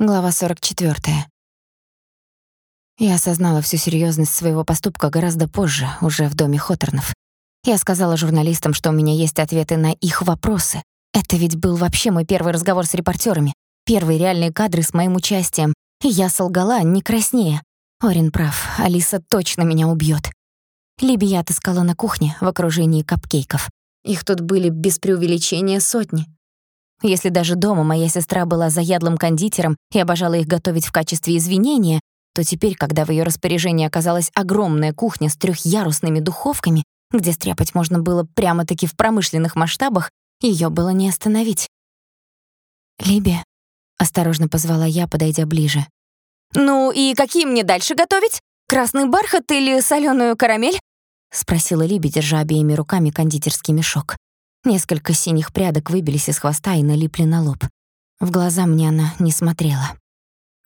Глава 44. Я осознала всю серьёзность своего поступка гораздо позже, уже в доме Хоторнов. Я сказала журналистам, что у меня есть ответы на их вопросы. Это ведь был вообще мой первый разговор с репортёрами, первые реальные кадры с моим участием. И я солгала, не краснея. Орин прав, Алиса точно меня убьёт. Либи я отыскала на кухне в окружении капкейков. Их тут были без преувеличения сотни. Если даже дома моя сестра была заядлым кондитером и обожала их готовить в качестве извинения, то теперь, когда в её распоряжении оказалась огромная кухня с трёхъярусными духовками, где стряпать можно было прямо-таки в промышленных масштабах, её было не остановить. «Либи», — осторожно позвала я, подойдя ближе. «Ну и какие мне дальше готовить? Красный бархат или солёную карамель?» — спросила Либи, держа обеими руками кондитерский мешок. Несколько синих прядок выбились из хвоста и налипли на лоб. В глаза мне она не смотрела.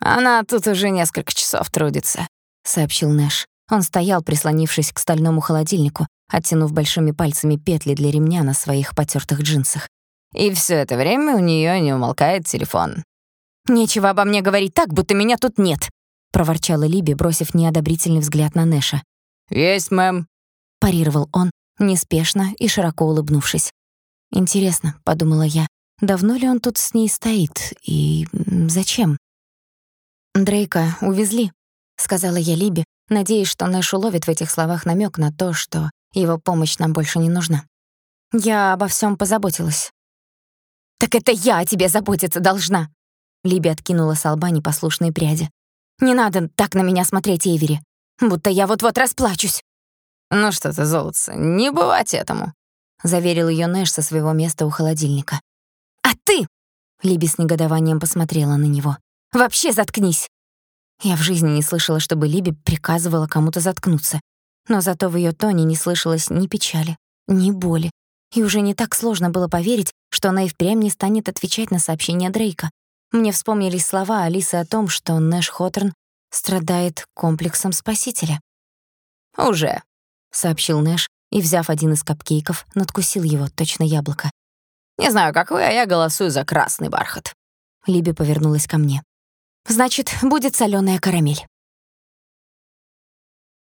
«Она тут уже несколько часов трудится», — сообщил Нэш. Он стоял, прислонившись к стальному холодильнику, оттянув большими пальцами петли для ремня на своих потёртых джинсах. И всё это время у неё не умолкает телефон. «Нечего обо мне говорить так, будто меня тут нет», — проворчала Либи, бросив неодобрительный взгляд на Нэша. «Есть, мэм», — парировал он, неспешно и широко улыбнувшись. Интересно, подумала я, давно ли он тут с ней стоит и зачем? Дрейка увезли, сказала я Либи, надеясь, что Нэш уловит в этих словах намек на то, что его помощь нам больше не нужна. Я обо всем позаботилась. Так это я о тебе заботиться должна. Либи откинула с лба непослушные пряди. Не надо так на меня смотреть, Эйвери, будто я вот-вот расплачусь. Ну что ты, золотце, не бывать этому заверил её Нэш со своего места у холодильника. А ты? Либи с негодованием посмотрела на него. Вообще заткнись. Я в жизни не слышала, чтобы Либи приказывала кому-то заткнуться. Но зато в её тоне не слышалось ни печали, ни боли. И уже не так сложно было поверить, что она и впрямь не станет отвечать на сообщение Дрейка. Мне вспомнились слова Алисы о том, что Нэш Хоторн страдает комплексом спасителя. «Уже», — сообщил Нэш, и, взяв один из капкейков, надкусил его, точно яблоко. «Не знаю, как вы, а я голосую за красный бархат». Либи повернулась ко мне. «Значит, будет солёная карамель».